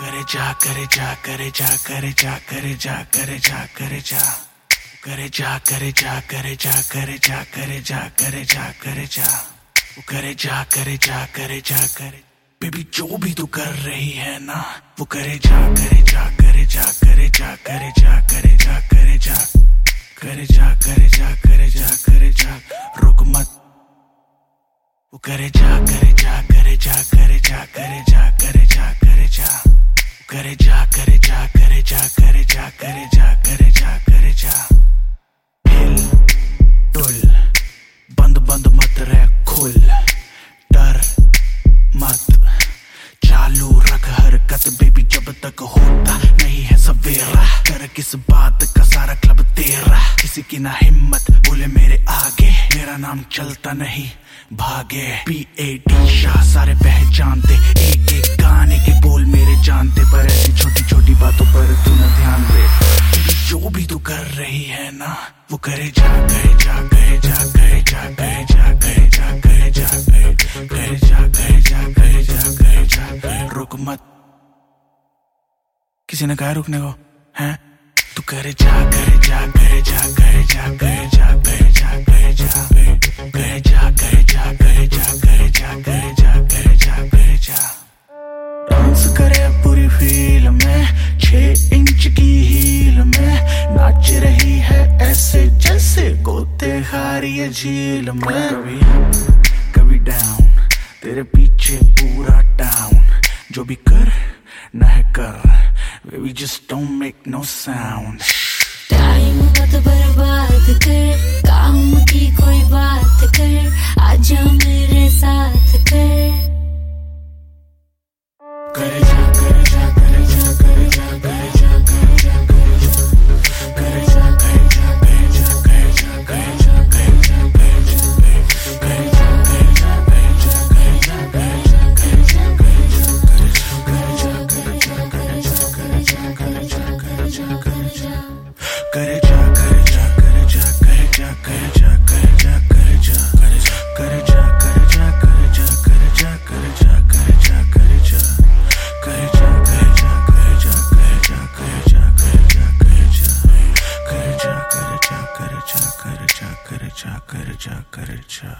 करे जा करे जा करे जा करे जा करे जा करे जा करे जा करे जा करे जा करे जा करे जा करे जा करे जा करे जा करे जा करे जा करे जा करे बेबी जो भी तू कर रही है ना वो करे जा करे जा करे जा करे जा करे जा करे जा करे जा करे जा करे जा करे जा करे जा रुक मत वो करे जा करे जा करे जा करे जा करे जा करे करे जा करे जा करे जा करे जा करे जा करे जा करे जा। हिल डुल, बंद बंद मत रह, खुल। डर मत। चालू रख हरकत बेबी जब तक होता नहीं है सवेरा। कर किस बात का सारा क्लब तेरा। किसी की ना हिम्मत, बोले मेरे आगे। मेरा नाम चलता नहीं, भागे। पी ए डी शाह, सारे पहचानते। एक एक गाने के कर रही है ना वो करे जा गए जा गए जा गए जा गए जा गए जा गए जा गए गए जा गए जा गए जा गए जा गए रुक मत किसी ने कहा रुकने को है तू करे जा करे जा करे है झील मैं कभी कभी डाउन तेरे पीछे पूरा टाउन जो भी कर, न कर। We just don't make no sound time मत बर्बाद। cha kar cha kar cha